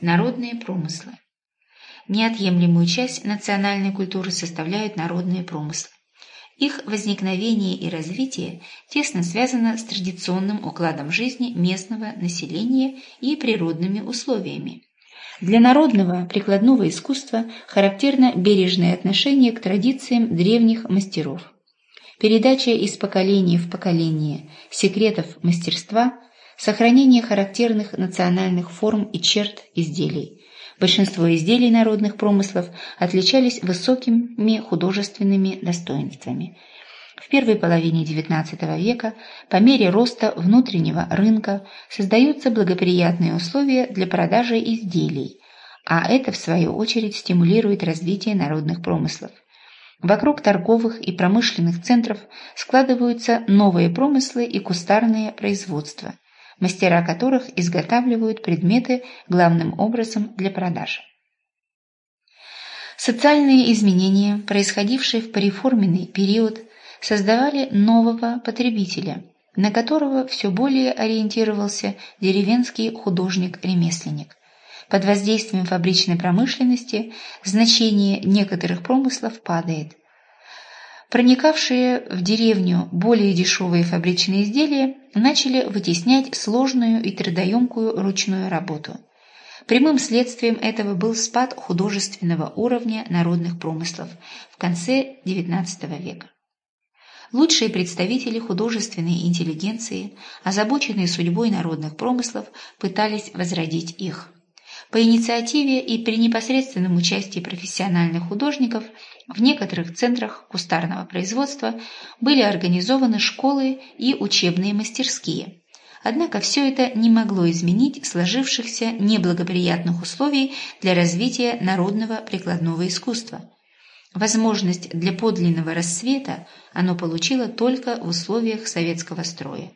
Народные промыслы. Неотъемлемую часть национальной культуры составляют народные промыслы. Их возникновение и развитие тесно связано с традиционным укладом жизни местного населения и природными условиями. Для народного прикладного искусства характерно бережное отношение к традициям древних мастеров. Передача из поколения в поколение секретов мастерства, сохранение характерных национальных форм и черт изделий. Большинство изделий народных промыслов отличались высокими художественными достоинствами. В первой половине XIX века по мере роста внутреннего рынка создаются благоприятные условия для продажи изделий, а это, в свою очередь, стимулирует развитие народных промыслов. Вокруг торговых и промышленных центров складываются новые промыслы и кустарные производства, мастера которых изготавливают предметы главным образом для продажи. Социальные изменения, происходившие в пореформенный период, создавали нового потребителя, на которого все более ориентировался деревенский художник-ремесленник. Под воздействием фабричной промышленности значение некоторых промыслов падает. Проникавшие в деревню более дешевые фабричные изделия начали вытеснять сложную и трудоемкую ручную работу. Прямым следствием этого был спад художественного уровня народных промыслов в конце XIX века. Лучшие представители художественной интеллигенции, озабоченные судьбой народных промыслов, пытались возродить их. По инициативе и при непосредственном участии профессиональных художников в некоторых центрах кустарного производства были организованы школы и учебные мастерские. Однако все это не могло изменить сложившихся неблагоприятных условий для развития народного прикладного искусства. Возможность для подлинного рассвета оно получило только в условиях советского строя.